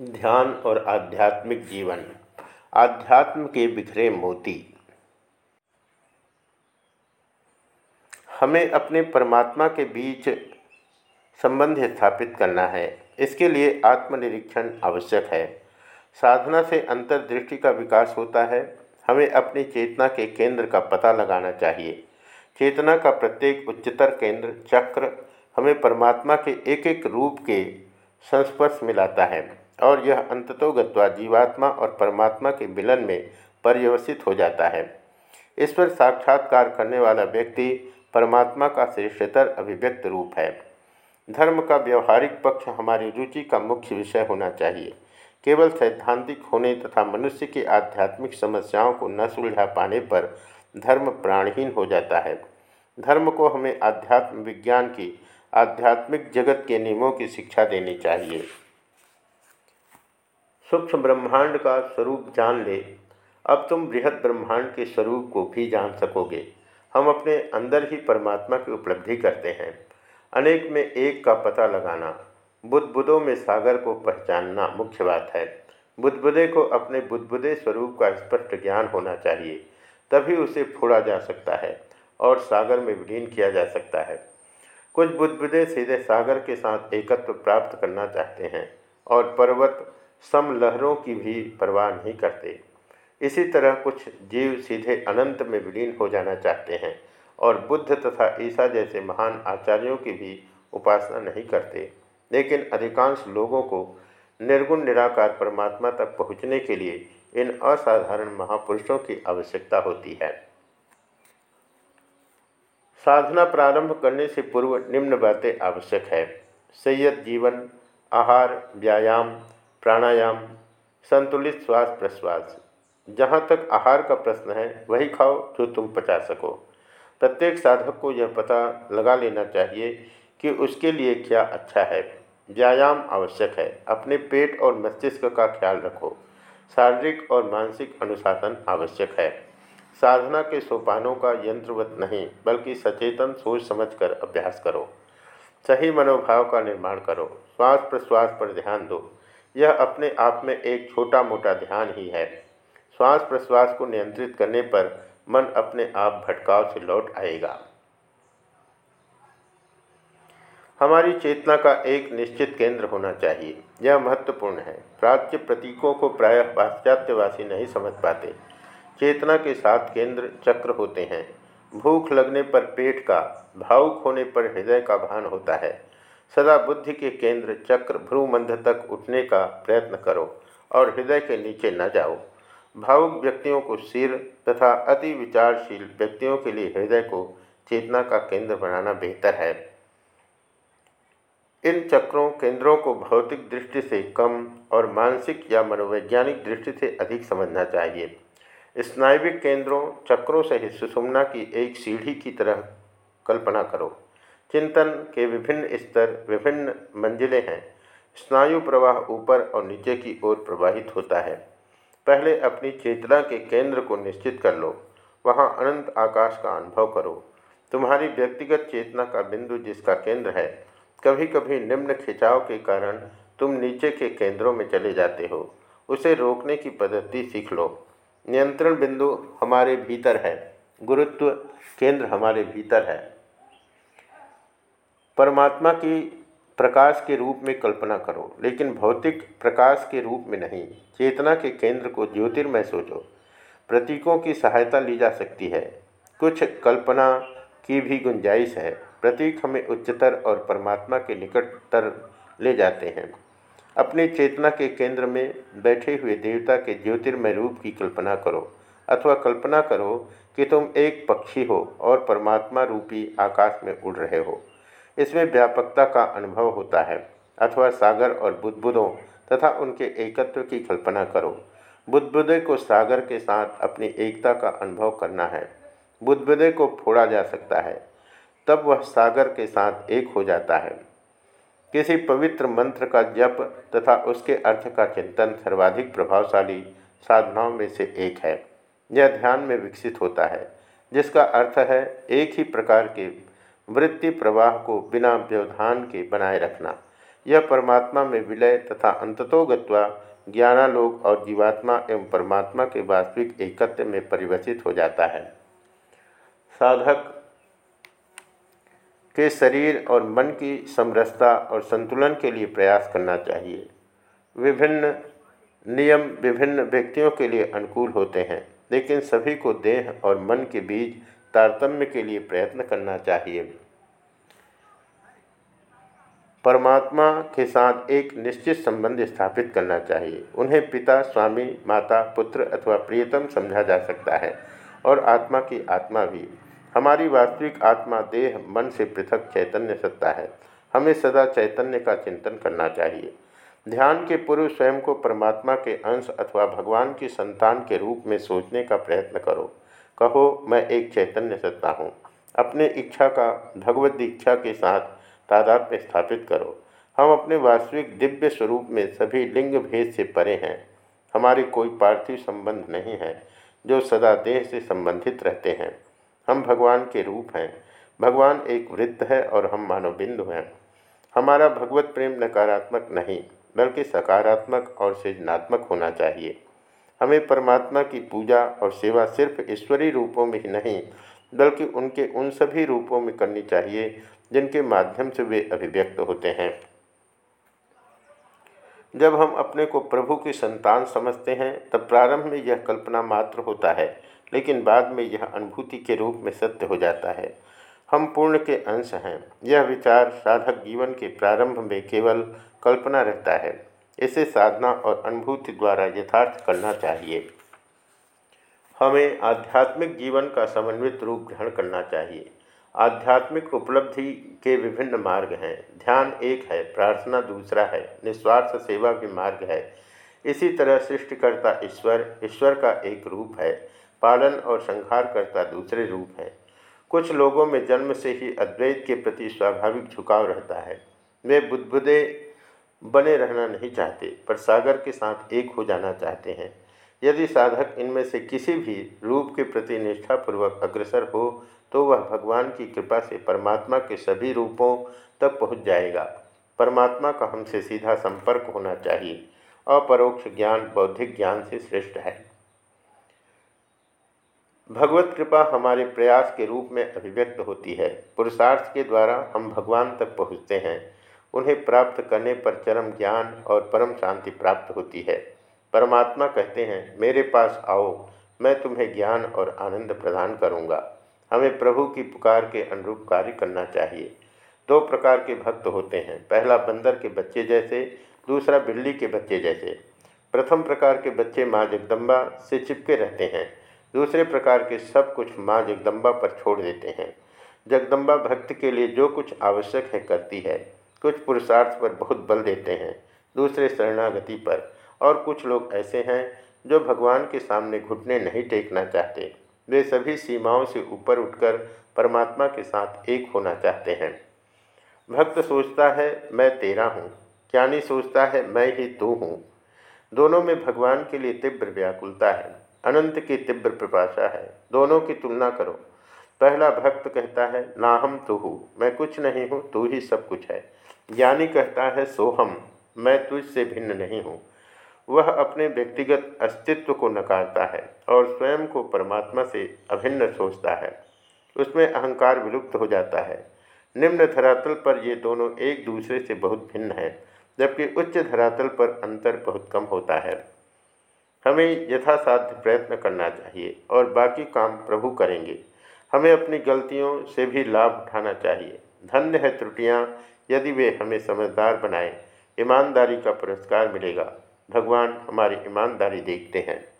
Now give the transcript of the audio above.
ध्यान और आध्यात्मिक जीवन। आध्यात्म के बिखरे मोती। हमें अपने परमात्मा के बीच संबंध स्थापित करना है। इसके लिए आत्मनिरीक्षण आवश्यक है। साधना से अंतर्दृष्टि का विकास होता है। हमें अपनी चेतना के केंद्र का पता लगाना चाहिए। चेतना का प्रत्येक उच्चतर केंद्र, चक्र हमें परमात्मा के एक एक रूप के संस्पर्श मिलाता है। और यह अंततोगत्वा जीवात्मा और परमात्मा के मिलन में पर्यवसित हो जाता है। पर साक्षात्कार करने वाला व्यक्ति परमात्मा का श्रेष्ठतर अभिव्यक्त रूप है। धर्म का व्यवहारिक पक्ष हमारी रुचि का मुख्य विषय होना चाहिए। केवल सैद्धांतिक होने तथा मनुष्य की आध्यात्मिक समस्याओं को न सुलझा पाने पर धर्म प्राणहीन हो जाता है। धर्म को हमें आध्यात्म विज्ञान की, आध्यात्मिक जगत के नियमों की शिक्षा देनी चाहिए। सूक्ष्म ब्रह्मांड का स्वरूप जान ले। अब तुम बृहद ब्रह्मांड के स्वरूप को भी जान सकोगे। हम अपने अंदर ही परमात्मा की उपलब्धि करते हैं। अनेक में एक का पता लगाना, बुद्धबुदों में सागर को पहचानना मुख्य बात है। बुद्धबुदे को अपने बुद्धबुदे स्वरूप का स्पष्ट ज्ञान होना चाहिए, तभी उसे फोड़ा जा सकता है और सागर में विलीन किया जा सकता है। कुछ बुद्धबुदे सीधे सागर के साथ एकत्व प्राप्त करना चाहते हैं और पर्वत सम लहरों की भी परवाह नहीं करते। इसी तरह कुछ जीव सीधे अनंत में विलीन हो जाना चाहते हैं और बुद्ध तथा ईसा जैसे महान आचार्यों की भी उपासना नहीं करते। लेकिन अधिकांश लोगों को निर्गुण निराकार परमात्मा तक पहुँचने के लिए इन असाधारण महापुरुषों की आवश्यकता होती है। साधना प्रारंभ करने से पूर्व निम्न बातें आवश्यक है। सैयद जीवन, आहार, व्यायाम प्राणायाम, संतुलित श्वास प्रश्वास जहाँ तक आहार का प्रश्न है, वही खाओ जो तुम पचा सको। प्रत्येक साधक को यह पता लगा लेना चाहिए कि उसके लिए क्या अच्छा है। व्यायाम आवश्यक है। अपने पेट और मस्तिष्क का ख्याल रखो। शारीरिक और मानसिक अनुशासन आवश्यक है। साधना के सोपानों का यंत्रवत नहीं, बल्कि सचेतन सोच समझकर अभ्यास करो। सही मनोभाव का निर्माण करो। श्वास प्रश्वास पर ध्यान दो। यह अपने आप में एक छोटा मोटा ध्यान ही है। श्वास प्रश्वास को नियंत्रित करने पर मन अपने आप भटकाव से लौट आएगा। हमारी चेतना का एक निश्चित केंद्र होना चाहिए। यह महत्वपूर्ण है। प्राच्य प्रतीकों को प्रायः पाश्चात्यवासी नहीं समझ पाते। चेतना के साथ केंद्र चक्र होते हैं। भूख लगने पर पेट का, भावुक होने पर हृदय का भान होता है। सदा बुद्धि के केंद्र चक्र भ्रूमंध तक उठने का प्रयत्न करो और हृदय के नीचे न जाओ। भावुक व्यक्तियों को सिर तथा अति विचारशील व्यक्तियों के लिए हृदय को चेतना का केंद्र बनाना बेहतर है। इन चक्रों, केंद्रों को भौतिक दृष्टि से कम और मानसिक या मनोवैज्ञानिक दृष्टि से अधिक समझना चाहिए। स्नायविक केंद्रों, चक्रों से सुषुम्ना की एक सीढ़ी की तरह कल्पना करो। चिंतन के विभिन्न स्तर, विभिन्न मंजिलें हैं। स्नायु प्रवाह ऊपर और नीचे की ओर प्रवाहित होता है। पहले अपनी चेतना के केंद्र को निश्चित कर लो। वहाँ अनंत आकाश का अनुभव करो। तुम्हारी व्यक्तिगत चेतना का बिंदु जिसका केंद्र है कभी कभी निम्न खिंचाव के कारण तुम नीचे के केंद्रों में चले जाते हो। उसे रोकने की पद्धति सीख लो। नियंत्रण बिंदु हमारे भीतर है। गुरुत्व केंद्र हमारे भीतर है। परमात्मा की प्रकाश के रूप में कल्पना करो, लेकिन भौतिक प्रकाश के रूप में नहीं। चेतना के केंद्र को ज्योतिर्मय सोचो। प्रतीकों की सहायता ली जा सकती है। कुछ कल्पना की भी गुंजाइश है। प्रतीक हमें उच्चतर और परमात्मा के निकटतर ले जाते हैं। अपनी चेतना के केंद्र में बैठे हुए देवता के ज्योतिर्मय रूप की कल्पना करो, अथवा कल्पना करो कि तुम एक पक्षी हो और परमात्मा रूपी आकाश में उड़ रहे हो। इसमें व्यापकता का अनुभव होता है, अथवा सागर और बुद्धबुदों तथा उनके एकत्व की कल्पना करो। बुद्धबुदे को सागर के साथ अपनी एकता का अनुभव करना है। बुद्धबुदे को फोड़ा जा सकता है, तब वह सागर के साथ एक हो जाता है। किसी पवित्र मंत्र का जप तथा उसके अर्थ का चिंतन सर्वाधिक प्रभावशाली साधनाओं में से एक है। यह ध्यान में विकसित होता है, जिसका अर्थ है एक ही प्रकार के वृत्ति प्रवाह को बिना व्यवधान के बनाए रखना। यह परमात्मा में विलय तथा अंततोगत्वा ज्ञानालोक और जीवात्मा एवं परमात्मा के वास्तविक एकत्व में परिवर्तित हो जाता है। साधक के शरीर और मन की समरसता और संतुलन के लिए प्रयास करना चाहिए। विभिन्न नियम विभिन्न व्यक्तियों के लिए अनुकूल होते हैं, लेकिन सभी को देह और मन के बीच तारतम्य के लिए प्रयत्न करना चाहिए। परमात्मा के साथ एक निश्चित संबंध स्थापित करना चाहिए। उन्हें पिता, स्वामी, माता, पुत्र अथवा प्रियतम समझा जा सकता है और आत्मा की आत्मा भी। हमारी वास्तविक आत्मा देह, मन से पृथक चैतन्य सत्ता है। हमें सदा चैतन्य का चिंतन करना चाहिए। ध्यान के पूर्व स्वयं को परमात्मा के अंश अथवा भगवान की संतान के रूप में सोचने का प्रयत्न करो। कहो, मैं एक चैतन्य सत्ता हूँ। अपने इच्छा का, भगवत इच्छा के साथ तादाद में स्थापित करो। हम अपने वास्तविक दिव्य स्वरूप में सभी लिंग भेद से परे हैं। हमारे कोई पार्थिव संबंध नहीं है, जो सदा देह से संबंधित रहते हैं। हम भगवान के रूप हैं। भगवान एक वृत्त है और हम मानव बिंदु हैं। हमारा भगवत प्रेम नकारात्मक नहीं, बल्कि सकारात्मक और सृजनात्मक होना चाहिए। हमें परमात्मा की पूजा और सेवा सिर्फ़ ईश्वरीय रूपों में ही नहीं, बल्कि उनके उन सभी रूपों में करनी चाहिए जिनके माध्यम से वे अभिव्यक्त होते हैं। जब हम अपने को प्रभु की संतान समझते हैं, तब प्रारंभ में यह कल्पना मात्र होता है, लेकिन बाद में यह अनुभूति के रूप में सत्य हो जाता है। हम पूर्ण के अंश हैं। यह विचार साधक जीवन के प्रारंभ में केवल कल्पना रहता है। इसे साधना और अनुभूति द्वारा यथार्थ करना चाहिए। हमें आध्यात्मिक जीवन का समन्वित रूप ग्रहण करना चाहिए। आध्यात्मिक उपलब्धि के विभिन्न मार्ग हैं। ध्यान एक है, प्रार्थना दूसरा है, निस्वार्थ सेवा भी मार्ग है। इसी तरह सृष्टिकर्ता ईश्वर ईश्वर का एक रूप है, पालन और संहार करता दूसरे रूप हैं। कुछ लोगों में जन्म से ही अद्वैत के प्रति स्वाभाविक झुकाव रहता है। वे बुद्धबुदे बने रहना नहीं चाहते, पर सागर के साथ एक हो जाना चाहते हैं। यदि साधक इनमें से किसी भी रूप के प्रति निष्ठापूर्वक अग्रसर हो तो वह भगवान की कृपा से परमात्मा के सभी रूपों तक पहुँच जाएगा। परमात्मा का हमसे सीधा संपर्क होना चाहिए। अपरोक्ष ज्ञान बौद्धिक ज्ञान से श्रेष्ठ है। भगवत कृपा हमारे प्रयास के रूप में अभिव्यक्त होती है। पुरुषार्थ के द्वारा हम भगवान तक पहुँचते हैं। उन्हें प्राप्त करने पर चरम ज्ञान और परम शांति प्राप्त होती है। परमात्मा कहते हैं, मेरे पास आओ, मैं तुम्हें ज्ञान और आनंद प्रदान करूँगा। हमें प्रभु की पुकार के अनुरूप कार्य करना चाहिए। दो प्रकार के भक्त होते हैं, पहला बंदर के बच्चे जैसे, दूसरा बिल्ली के बच्चे जैसे। प्रथम प्रकार के बच्चे माँ जगदम्बा से चिपके रहते हैं, दूसरे प्रकार के सब कुछ माँ जगदम्बा पर छोड़ देते हैं। जगदम्बा भक्त के लिए जो कुछ आवश्यक है करती है, कुछ पुरुषार्थ पर बहुत बल देते हैं, दूसरे शरणागति पर। और कुछ लोग ऐसे हैं जो भगवान के सामने घुटने नहीं टेकना चाहते। वे सभी सीमाओं से ऊपर उठकर परमात्मा के साथ एक होना चाहते हैं। भक्त सोचता है, मैं तेरा हूँ। ज्ञानी सोचता है, मैं ही तू हूँ। दोनों में भगवान के लिए तीव्र व्याकुलता है। अनंत की तीव्र प्रभाषा है। दोनों की तुलना करो। पहला भक्त कहता है, ना हम तू हूँ। मैं कुछ नहीं हूँ, तू ही सब कुछ है। ज्ञानी कहता है, सोहम, मैं तुझसे भिन्न नहीं हूँ। वह अपने व्यक्तिगत अस्तित्व को नकारता है और स्वयं को परमात्मा से अभिन्न सोचता है। उसमें अहंकार विलुप्त हो जाता है। निम्न धरातल पर ये दोनों एक दूसरे से बहुत भिन्न है, जबकि उच्च धरातल पर अंतर बहुत कम होता है। हमें यथासाध्य प्रयत्न करना चाहिए और बाकी काम प्रभु करेंगे। हमें अपनी गलतियों से भी लाभ उठाना चाहिए। धन्य है त्रुटियाँ, यदि वे हमें समझदार बनाएँ, ईमानदारी का पुरस्कार मिलेगा। भगवान हमारी ईमानदारी देखते हैं।